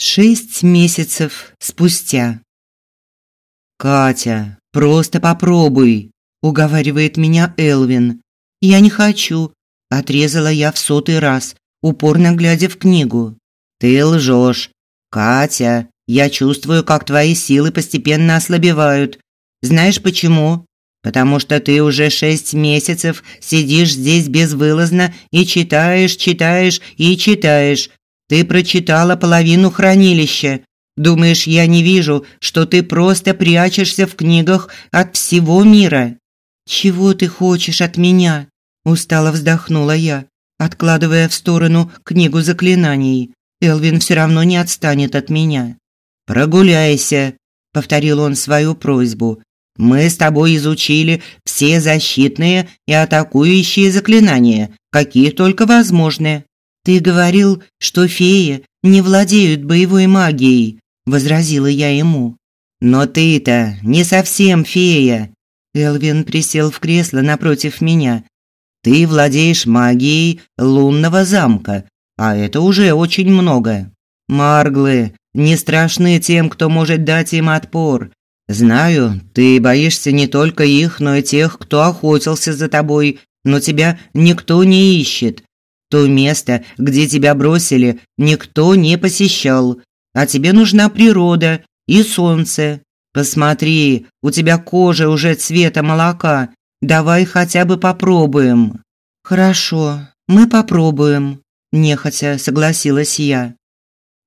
Шесть месяцев спустя. «Катя, просто попробуй», – уговаривает меня Элвин. «Я не хочу», – отрезала я в сотый раз, упорно глядя в книгу. «Ты лжешь. Катя, я чувствую, как твои силы постепенно ослабевают. Знаешь почему? Потому что ты уже шесть месяцев сидишь здесь безвылазно и читаешь, читаешь и читаешь. Ты прочитала половину хранилища. Думаешь, я не вижу, что ты просто прячешься в книгах от всего мира? Чего ты хочешь от меня? устало вздохнула я, откладывая в сторону книгу заклинаний. Элвин все равно не отстанет от меня. Прогуляйся, повторил он свою просьбу. Мы с тобой изучили все защитные и атакующие заклинания, какие только возможны. Ты говорил, что феи не владеют боевой магией, возразила я ему. Но ты-то не совсем фея. Элвин присел в кресло напротив меня. Ты владеешь магией лунного замка, а это уже очень много. Марглы не страшны тем, кто может дать им отпор. Знаю, ты боишься не только их, но и тех, кто охотился за тобой, но тебя никто не ищет. То место, где тебя бросили, никто не посещал, а тебе нужна природа и солнце. Посмотри, у тебя кожа уже цвета молока. Давай хотя бы попробуем. Хорошо, мы попробуем, нехотя согласилась я.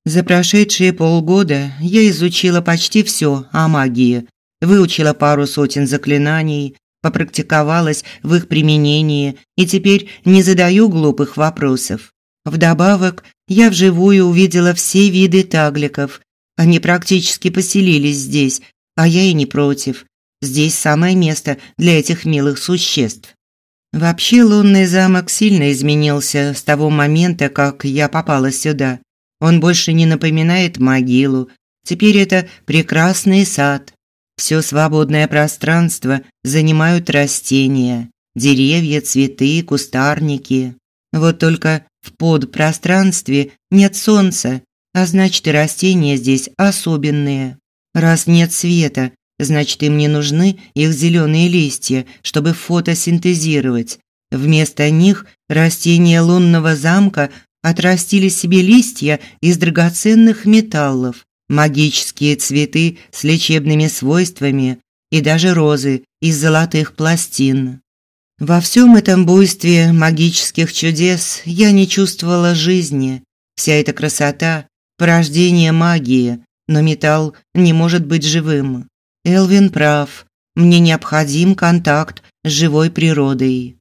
За прошедшие полгода я изучила почти все о магии, выучила пару сотен заклинаний, попрактиковалась в их применении и теперь не задаю глупых вопросов. Вдобавок, я вживую увидела все виды тагликов. Они практически поселились здесь, а я и не против. Здесь самое место для этих милых существ. Вообще лунный замок сильно изменился с того момента, как я попала сюда. Он больше не напоминает могилу. Теперь это прекрасный сад. Все свободное пространство занимают растения, деревья, цветы, кустарники. Вот только в подпространстве нет солнца, а значит и растения здесь особенные. Раз нет света, значит им не нужны их зеленые листья, чтобы фотосинтезировать. Вместо них растения лунного замка отрастили себе листья из драгоценных металлов, магические цветы с лечебными свойствами и даже розы из золотых пластин. Во всем этом буйстве магических чудес я не чувствовала жизни. Вся эта красота – порождение магии, но металл не может быть живым. Элвин прав, мне необходим контакт с живой природой.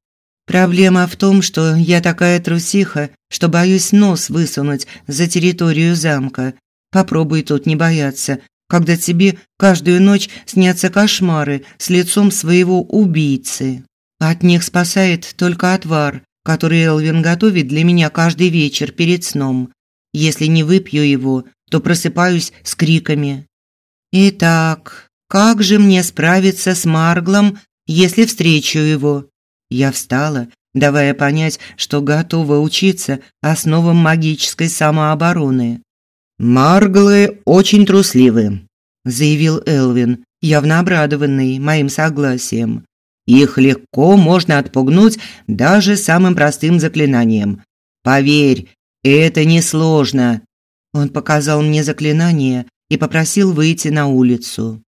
Проблема в том, что я такая трусиха, что боюсь нос высунуть за территорию замка. Попробуй тут не бояться, когда тебе каждую ночь снятся кошмары с лицом своего убийцы. От них спасает только отвар, который Элвин готовит для меня каждый вечер перед сном. Если не выпью его, то просыпаюсь с криками. Итак, как же мне справиться с Марглом, если встречу его? Я встала, давая понять, что готова учиться основам магической самообороны. «Марглы очень трусливы», – заявил Элвин, явно обрадованный моим согласием. «Их легко можно отпугнуть даже самым простым заклинанием. Поверь, это несложно». Он показал мне заклинание и попросил выйти на улицу.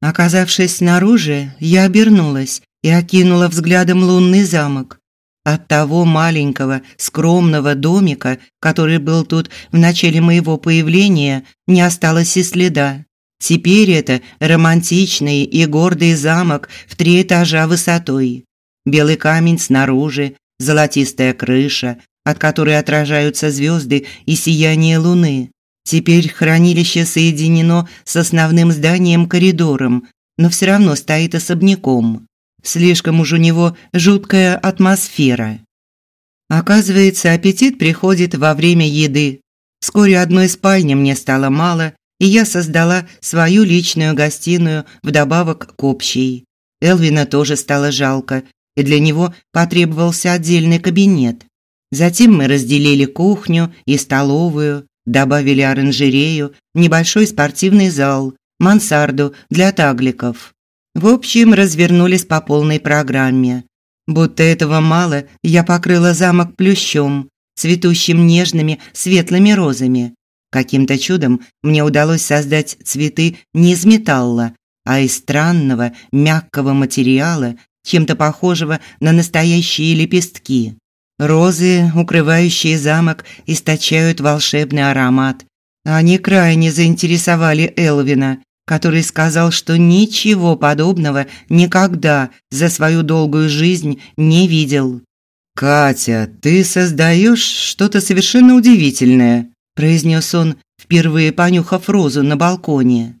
Оказавшись снаружи, я обернулась и окинула взглядом лунный замок. От того маленького, скромного домика, который был тут в начале моего появления, не осталось и следа. Теперь это романтичный и гордый замок в три этажа высотой. Белый камень снаружи, золотистая крыша, от которой отражаются звезды и сияние луны. Теперь хранилище соединено с основным зданием коридором, но все равно стоит особняком. Слишком уж у него жуткая атмосфера. Оказывается, аппетит приходит во время еды. Вскоре одной спальни мне стало мало, и я создала свою личную гостиную вдобавок к общей. Элвина тоже стало жалко, и для него потребовался отдельный кабинет. Затем мы разделили кухню и столовую. добавили оранжерею, небольшой спортивный зал, мансарду для тагликов. В общем, развернулись по полной программе. Будто этого мало, я покрыла замок плющом, цветущим нежными светлыми розами. Каким-то чудом мне удалось создать цветы не из металла, а из странного мягкого материала, чем-то похожего на настоящие лепестки. Розы, укрывающие замок, источают волшебный аромат. Они крайне заинтересовали Элвина, который сказал, что ничего подобного никогда за свою долгую жизнь не видел. «Катя, ты создаешь что-то совершенно удивительное», – произнес он, впервые понюхав розу на балконе.